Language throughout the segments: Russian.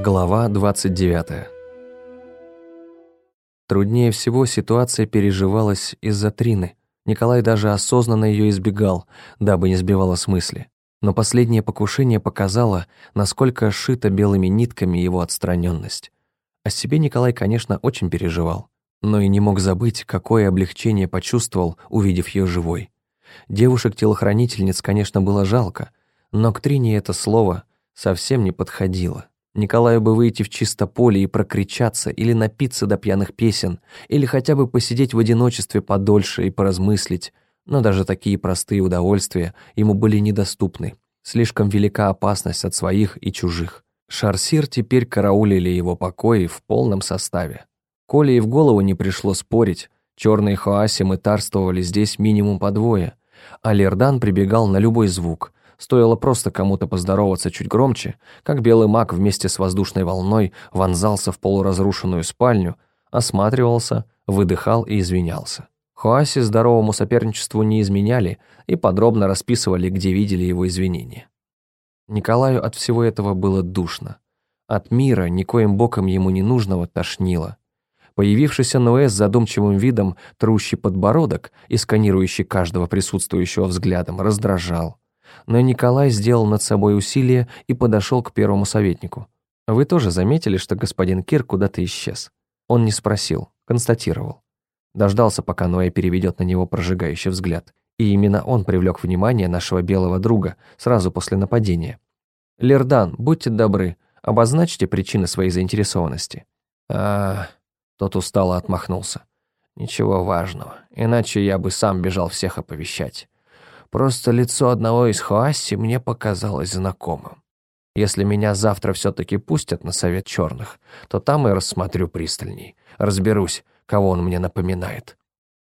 Глава 29 Труднее всего ситуация переживалась из-за Трины. Николай даже осознанно ее избегал, дабы не сбивала с мысли. Но последнее покушение показало, насколько шита белыми нитками его отстраненность. О себе Николай, конечно, очень переживал, но и не мог забыть, какое облегчение почувствовал, увидев ее живой. Девушек-телохранительниц, конечно, было жалко, но к Трине это слово совсем не подходило. Николаю бы выйти в чисто поле и прокричаться, или напиться до пьяных песен, или хотя бы посидеть в одиночестве подольше и поразмыслить, но даже такие простые удовольствия ему были недоступны. Слишком велика опасность от своих и чужих. Шарсир теперь караулили его покои в полном составе. Коле и в голову не пришло спорить, черные хоаси мытарствовали здесь минимум по двое, а Лердан прибегал на любой звук, Стоило просто кому-то поздороваться чуть громче, как белый маг вместе с воздушной волной вонзался в полуразрушенную спальню, осматривался, выдыхал и извинялся. Хуаси здоровому соперничеству не изменяли и подробно расписывали, где видели его извинения. Николаю от всего этого было душно. От мира, никоим боком ему не нужного, тошнило. Появившийся Ноэ с задумчивым видом, трущий подбородок и сканирующий каждого присутствующего взглядом, раздражал но Николай сделал над собой усилие и подошел к первому советнику. «Вы тоже заметили, что господин Кир куда-то исчез?» Он не спросил, констатировал. Дождался, пока Ноэ переведет на него прожигающий взгляд. И именно он привлек внимание нашего белого друга сразу после нападения. «Лердан, будьте добры, обозначьте причины своей заинтересованности». «А...» Тот устало отмахнулся. «Ничего важного, иначе я бы сам бежал всех оповещать. Просто лицо одного из Хуасси мне показалось знакомым. Если меня завтра все-таки пустят на совет черных, то там и рассмотрю пристальней. Разберусь, кого он мне напоминает».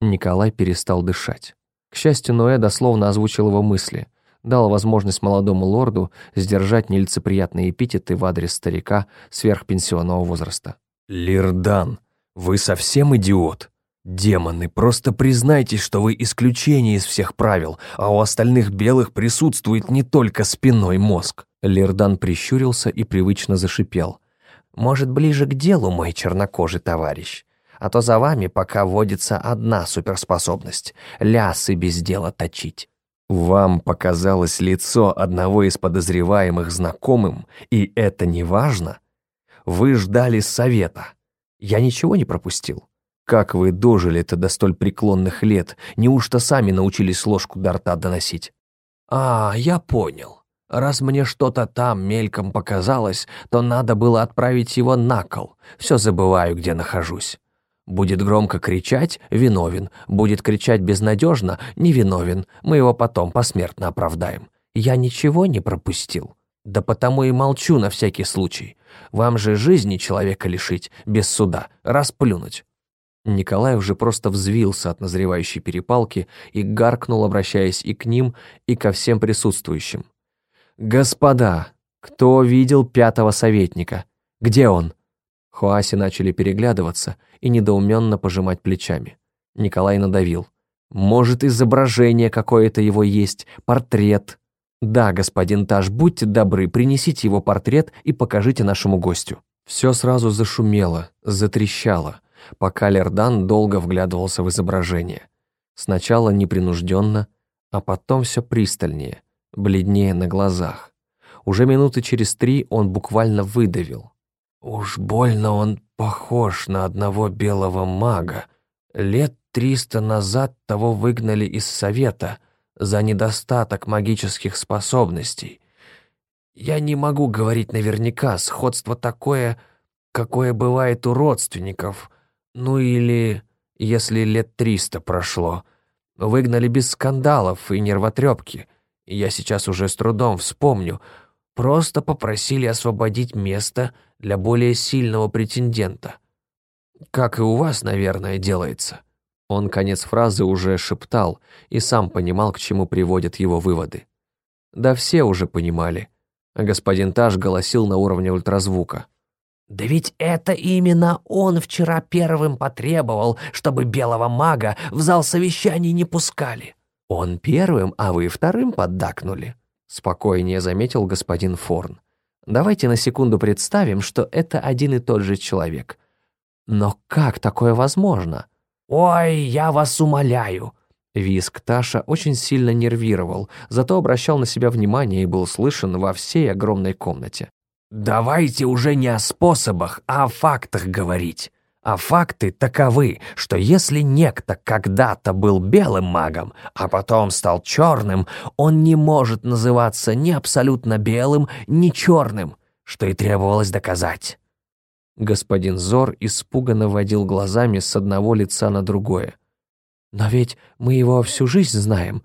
Николай перестал дышать. К счастью, Ноэ дословно озвучил его мысли, дал возможность молодому лорду сдержать нелицеприятные эпитеты в адрес старика сверхпенсионного возраста. «Лирдан, вы совсем идиот?» «Демоны, просто признайтесь, что вы исключение из всех правил, а у остальных белых присутствует не только спиной мозг». Лердан прищурился и привычно зашипел. «Может, ближе к делу, мой чернокожий товарищ? А то за вами пока водится одна суперспособность — лясы без дела точить». «Вам показалось лицо одного из подозреваемых знакомым, и это не важно? Вы ждали совета. Я ничего не пропустил?» Как вы дожили-то до столь преклонных лет? Неужто сами научились ложку до рта доносить? А, я понял. Раз мне что-то там мельком показалось, то надо было отправить его на кол. Все забываю, где нахожусь. Будет громко кричать — виновен. Будет кричать безнадежно — невиновен. Мы его потом посмертно оправдаем. Я ничего не пропустил. Да потому и молчу на всякий случай. Вам же жизни человека лишить, без суда, расплюнуть. Николай уже просто взвился от назревающей перепалки и гаркнул, обращаясь и к ним, и ко всем присутствующим. «Господа, кто видел пятого советника? Где он?» Хуаси начали переглядываться и недоуменно пожимать плечами. Николай надавил. «Может, изображение какое-то его есть, портрет?» «Да, господин Таш, будьте добры, принесите его портрет и покажите нашему гостю». Все сразу зашумело, затрещало пока Лердан долго вглядывался в изображение. Сначала непринужденно, а потом все пристальнее, бледнее на глазах. Уже минуты через три он буквально выдавил. «Уж больно он похож на одного белого мага. Лет триста назад того выгнали из совета за недостаток магических способностей. Я не могу говорить наверняка, сходство такое, какое бывает у родственников — ну или, если лет триста прошло. Выгнали без скандалов и нервотрепки. Я сейчас уже с трудом вспомню. Просто попросили освободить место для более сильного претендента. Как и у вас, наверное, делается». Он конец фразы уже шептал и сам понимал, к чему приводят его выводы. Да все уже понимали. Господин Таш голосил на уровне ультразвука. Да ведь это именно он вчера первым потребовал, чтобы белого мага в зал совещаний не пускали. Он первым, а вы вторым поддакнули. Спокойнее заметил господин Форн. Давайте на секунду представим, что это один и тот же человек. Но как такое возможно? «Ой, я вас умоляю!» Виск Таша очень сильно нервировал, зато обращал на себя внимание и был слышен во всей огромной комнате. «Давайте уже не о способах, а о фактах говорить. А факты таковы, что если некто когда-то был белым магом, а потом стал черным, он не может называться ни абсолютно белым, ни черным, что и требовалось доказать». Господин Зор испуганно водил глазами с одного лица на другое. «Но ведь мы его всю жизнь знаем.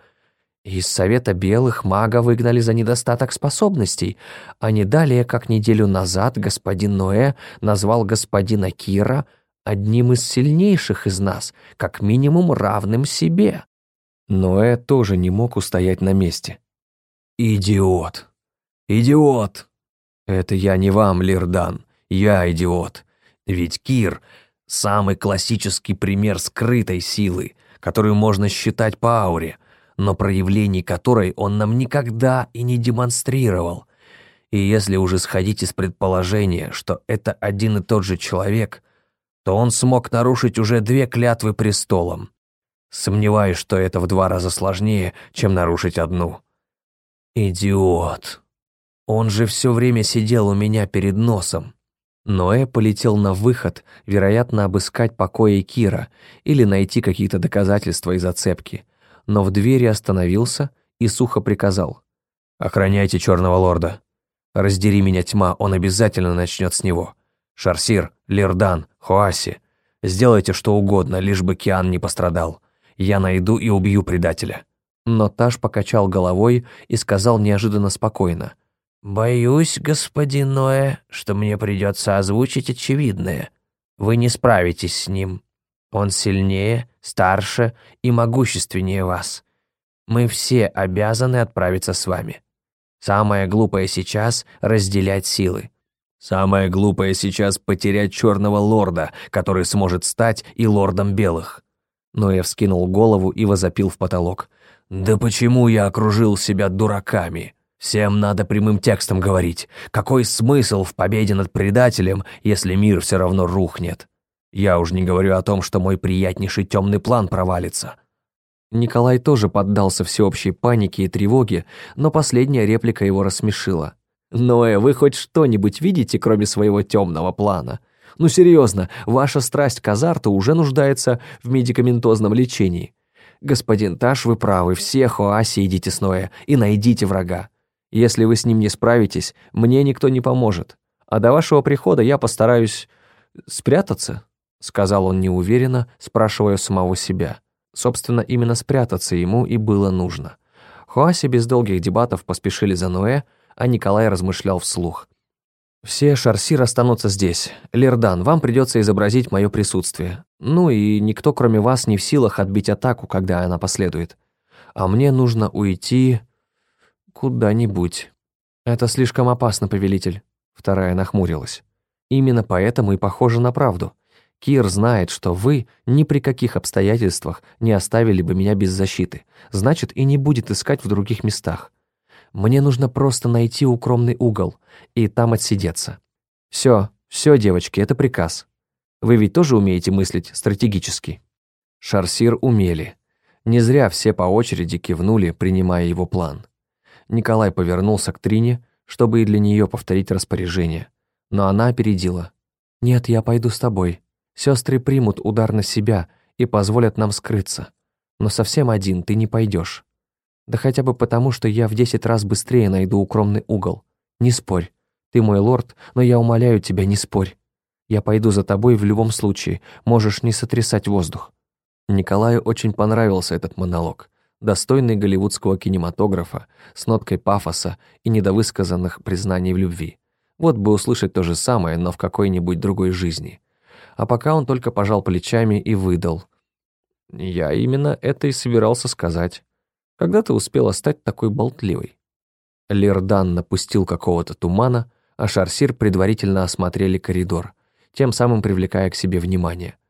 Из Совета Белых мага выгнали за недостаток способностей, а не далее, как неделю назад, господин Ноэ назвал господина Кира одним из сильнейших из нас, как минимум равным себе». Ноэ тоже не мог устоять на месте. «Идиот! Идиот!» «Это я не вам, Лирдан, я идиот. Ведь Кир — самый классический пример скрытой силы, которую можно считать по ауре, но проявлений которой он нам никогда и не демонстрировал. И если уже сходить из предположения, что это один и тот же человек, то он смог нарушить уже две клятвы престолом. Сомневаюсь, что это в два раза сложнее, чем нарушить одну. Идиот. Он же все время сидел у меня перед носом. Ноэ полетел на выход, вероятно, обыскать покои Кира или найти какие-то доказательства и зацепки, но в двери остановился и сухо приказал. «Охраняйте Черного Лорда. Раздери меня тьма, он обязательно начнет с него. Шарсир, Лирдан, Хуаси. Сделайте что угодно, лишь бы Киан не пострадал. Я найду и убью предателя». Но Таш покачал головой и сказал неожиданно спокойно – «Боюсь, господин Ноэ, что мне придется озвучить очевидное. Вы не справитесь с ним. Он сильнее, старше и могущественнее вас. Мы все обязаны отправиться с вами. Самое глупое сейчас — разделять силы. Самое глупое сейчас — потерять черного лорда, который сможет стать и лордом белых». Ноэ вскинул голову и возопил в потолок. «Да почему я окружил себя дураками?» Всем надо прямым текстом говорить. Какой смысл в победе над предателем, если мир все равно рухнет? Я уж не говорю о том, что мой приятнейший темный план провалится». Николай тоже поддался всеобщей панике и тревоге, но последняя реплика его рассмешила. «Ноэ, вы хоть что-нибудь видите, кроме своего темного плана? Ну серьезно, ваша страсть к азарту уже нуждается в медикаментозном лечении. Господин Таш, вы правы, все Хоаси идите с Ноэ и найдите врага. Если вы с ним не справитесь, мне никто не поможет. А до вашего прихода я постараюсь спрятаться», — сказал он неуверенно, спрашивая самого себя. Собственно, именно спрятаться ему и было нужно. Хуаси без долгих дебатов поспешили за Ноэ, а Николай размышлял вслух. «Все шарсир останутся здесь. Лердан, вам придется изобразить мое присутствие. Ну и никто, кроме вас, не в силах отбить атаку, когда она последует. А мне нужно уйти «Куда-нибудь». «Это слишком опасно, повелитель», — вторая нахмурилась. «Именно поэтому и похоже на правду. Кир знает, что вы ни при каких обстоятельствах не оставили бы меня без защиты, значит, и не будет искать в других местах. Мне нужно просто найти укромный угол и там отсидеться. Все, все, девочки, это приказ. Вы ведь тоже умеете мыслить стратегически?» Шарсир умели. Не зря все по очереди кивнули, принимая его план. Николай повернулся к Трине, чтобы и для нее повторить распоряжение. Но она опередила. «Нет, я пойду с тобой. Сестры примут удар на себя и позволят нам скрыться. Но совсем один ты не пойдешь. Да хотя бы потому, что я в десять раз быстрее найду укромный угол. Не спорь. Ты мой лорд, но я умоляю тебя, не спорь. Я пойду за тобой в любом случае, можешь не сотрясать воздух». Николаю очень понравился этот монолог достойный голливудского кинематографа, с ноткой пафоса и недовысказанных признаний в любви. Вот бы услышать то же самое, но в какой-нибудь другой жизни. А пока он только пожал плечами и выдал. «Я именно это и собирался сказать. Когда ты успела стать такой болтливой?» Лердан напустил какого-то тумана, а Шарсир предварительно осмотрели коридор, тем самым привлекая к себе внимание –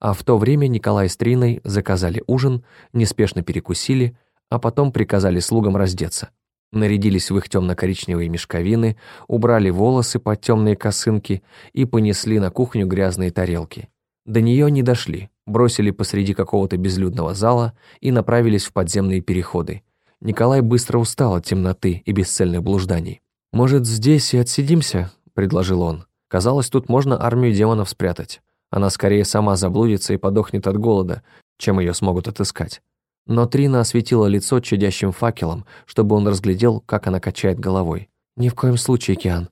а в то время Николай с Триной заказали ужин, неспешно перекусили, а потом приказали слугам раздеться. Нарядились в их темно-коричневые мешковины, убрали волосы под темные косынки и понесли на кухню грязные тарелки. До нее не дошли, бросили посреди какого-то безлюдного зала и направились в подземные переходы. Николай быстро устал от темноты и бесцельных блужданий. «Может, здесь и отсидимся?» – предложил он. Казалось, тут можно армию демонов спрятать. Она скорее сама заблудится и подохнет от голода, чем ее смогут отыскать. Но Трина осветила лицо чадящим факелом, чтобы он разглядел, как она качает головой. «Ни в коем случае, Киан.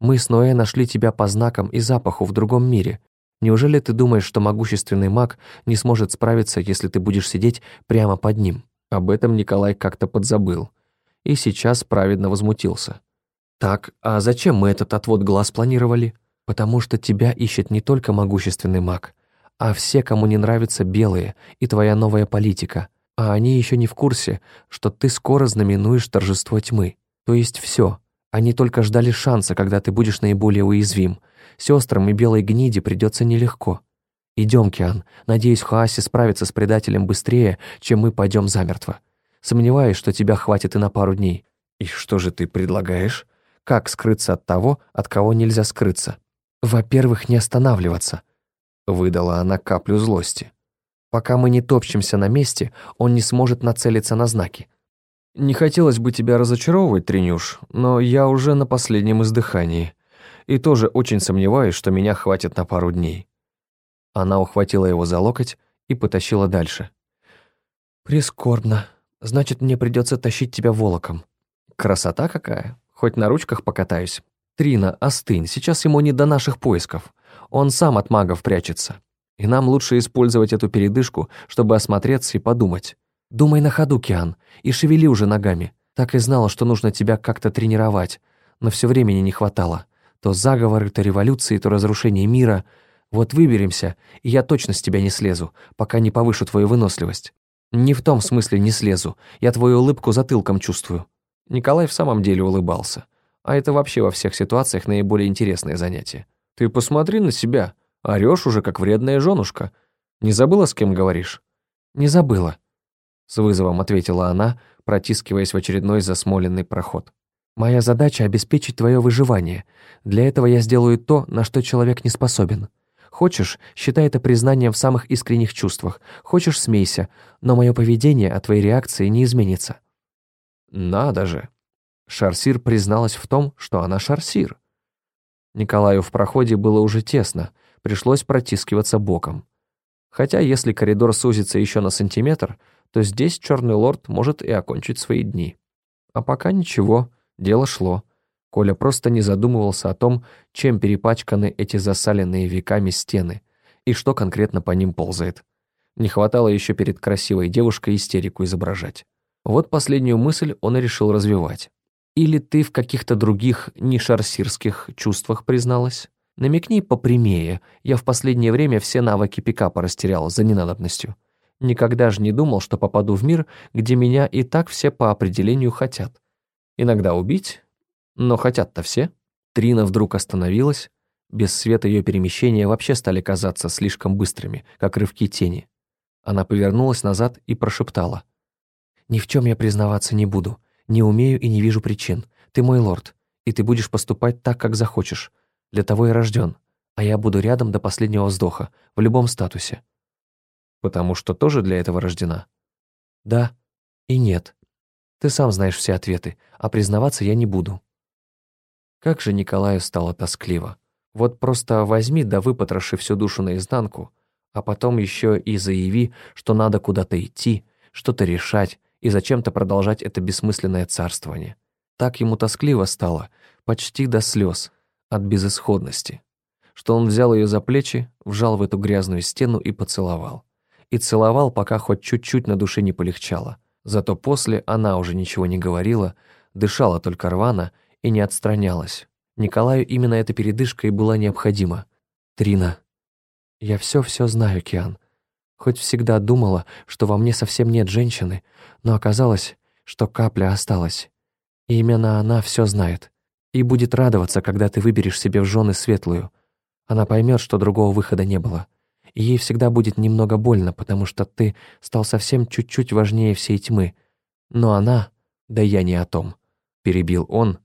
Мы с Ноэ нашли тебя по знакам и запаху в другом мире. Неужели ты думаешь, что могущественный маг не сможет справиться, если ты будешь сидеть прямо под ним?» Об этом Николай как-то подзабыл. И сейчас праведно возмутился. «Так, а зачем мы этот отвод глаз планировали?» «Потому что тебя ищет не только могущественный маг, а все, кому не нравятся белые и твоя новая политика», а они еще не в курсе, что ты скоро знаменуешь торжество тьмы. То есть все. Они только ждали шанса, когда ты будешь наиболее уязвим. Сестрам и белой гниде придется нелегко. Идем, Киан. Надеюсь, Хааси справится с предателем быстрее, чем мы пойдем замертво. Сомневаюсь, что тебя хватит и на пару дней. И что же ты предлагаешь? Как скрыться от того, от кого нельзя скрыться? Во-первых, не останавливаться. Выдала она каплю злости. Пока мы не топчемся на месте, он не сможет нацелиться на знаки. Не хотелось бы тебя разочаровывать, Тренюш, но я уже на последнем издыхании. И тоже очень сомневаюсь, что меня хватит на пару дней. Она ухватила его за локоть и потащила дальше. «Прискорбно. Значит, мне придется тащить тебя волоком». «Красота какая. Хоть на ручках покатаюсь. Трина, остынь, сейчас ему не до наших поисков. Он сам от магов прячется». И нам лучше использовать эту передышку, чтобы осмотреться и подумать. Думай на ходу, Киан, и шевели уже ногами. Так и знала, что нужно тебя как-то тренировать, но все времени не хватало. То заговоры, то революции, то разрушение мира. Вот выберемся, и я точно с тебя не слезу, пока не повышу твою выносливость. Не в том смысле не слезу, я твою улыбку затылком чувствую». Николай в самом деле улыбался. А это вообще во всех ситуациях наиболее интересное занятие. «Ты посмотри на себя», Орёшь уже, как вредная женушка. Не забыла, с кем говоришь?» «Не забыла», — с вызовом ответила она, протискиваясь в очередной засмоленный проход. «Моя задача — обеспечить твое выживание. Для этого я сделаю то, на что человек не способен. Хочешь, считай это признанием в самых искренних чувствах. Хочешь, смейся, но мое поведение от твоей реакции не изменится». «Надо же!» Шарсир призналась в том, что она шарсир. Николаю в проходе было уже тесно, пришлось протискиваться боком. Хотя если коридор сузится еще на сантиметр, то здесь черный лорд может и окончить свои дни. А пока ничего, дело шло. Коля просто не задумывался о том, чем перепачканы эти засаленные веками стены и что конкретно по ним ползает. Не хватало еще перед красивой девушкой истерику изображать. Вот последнюю мысль он и решил развивать. Или ты в каких-то других нешарсирских чувствах призналась? Намекни попрямее, я в последнее время все навыки пикапа растерял за ненадобностью. Никогда же не думал, что попаду в мир, где меня и так все по определению хотят. Иногда убить, но хотят-то все. Трина вдруг остановилась. Без света ее перемещения вообще стали казаться слишком быстрыми, как рывки тени. Она повернулась назад и прошептала. «Ни в чем я признаваться не буду. Не умею и не вижу причин. Ты мой лорд, и ты будешь поступать так, как захочешь. Для того и рожден, а я буду рядом до последнего вздоха, в любом статусе. Потому что тоже для этого рождена? Да и нет. Ты сам знаешь все ответы, а признаваться я не буду. Как же Николаю стало тоскливо. Вот просто возьми да выпотроши всю душу наизнанку, а потом еще и заяви, что надо куда-то идти, что-то решать и зачем-то продолжать это бессмысленное царствование. Так ему тоскливо стало, почти до слез, от безысходности, что он взял ее за плечи, вжал в эту грязную стену и поцеловал. И целовал, пока хоть чуть-чуть на душе не полегчало. Зато после она уже ничего не говорила, дышала только рвано и не отстранялась. Николаю именно эта передышка и была необходима. «Трина, я все-все знаю, Киан. Хоть всегда думала, что во мне совсем нет женщины, но оказалось, что капля осталась. И именно она все знает и будет радоваться, когда ты выберешь себе в жены светлую. Она поймет, что другого выхода не было. И ей всегда будет немного больно, потому что ты стал совсем чуть-чуть важнее всей тьмы. Но она, да я не о том, перебил он,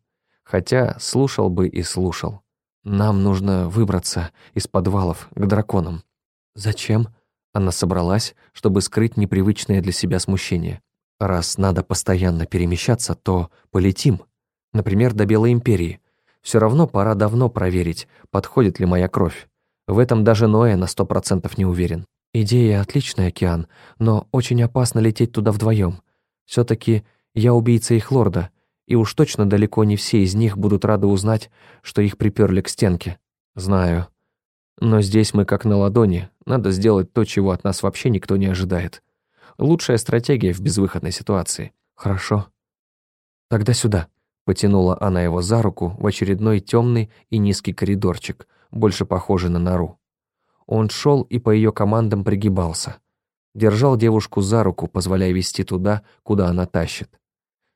хотя слушал бы и слушал. «Нам нужно выбраться из подвалов к драконам». «Зачем?» Она собралась, чтобы скрыть непривычное для себя смущение. «Раз надо постоянно перемещаться, то полетим. Например, до Белой Империи. Все равно пора давно проверить, подходит ли моя кровь. В этом даже Ноэ на сто процентов не уверен. Идея отличная, Океан, но очень опасно лететь туда вдвоем. все таки я убийца их лорда, и уж точно далеко не все из них будут рады узнать, что их приперли к стенке. Знаю. Но здесь мы как на ладони, надо сделать то, чего от нас вообще никто не ожидает. Лучшая стратегия в безвыходной ситуации. Хорошо. Тогда сюда. Потянула она его за руку в очередной темный и низкий коридорчик, больше похожий на нору. Он шел и по ее командам пригибался. Держал девушку за руку, позволяя вести туда, куда она тащит.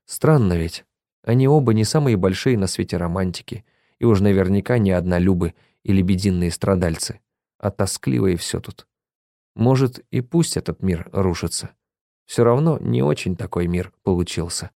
Странно ведь. Они оба не самые большие на свете романтики, и уж наверняка не однолюбы или бединные страдальцы, а тоскливые все тут. Может, и пусть этот мир рушится. Все равно не очень такой мир получился.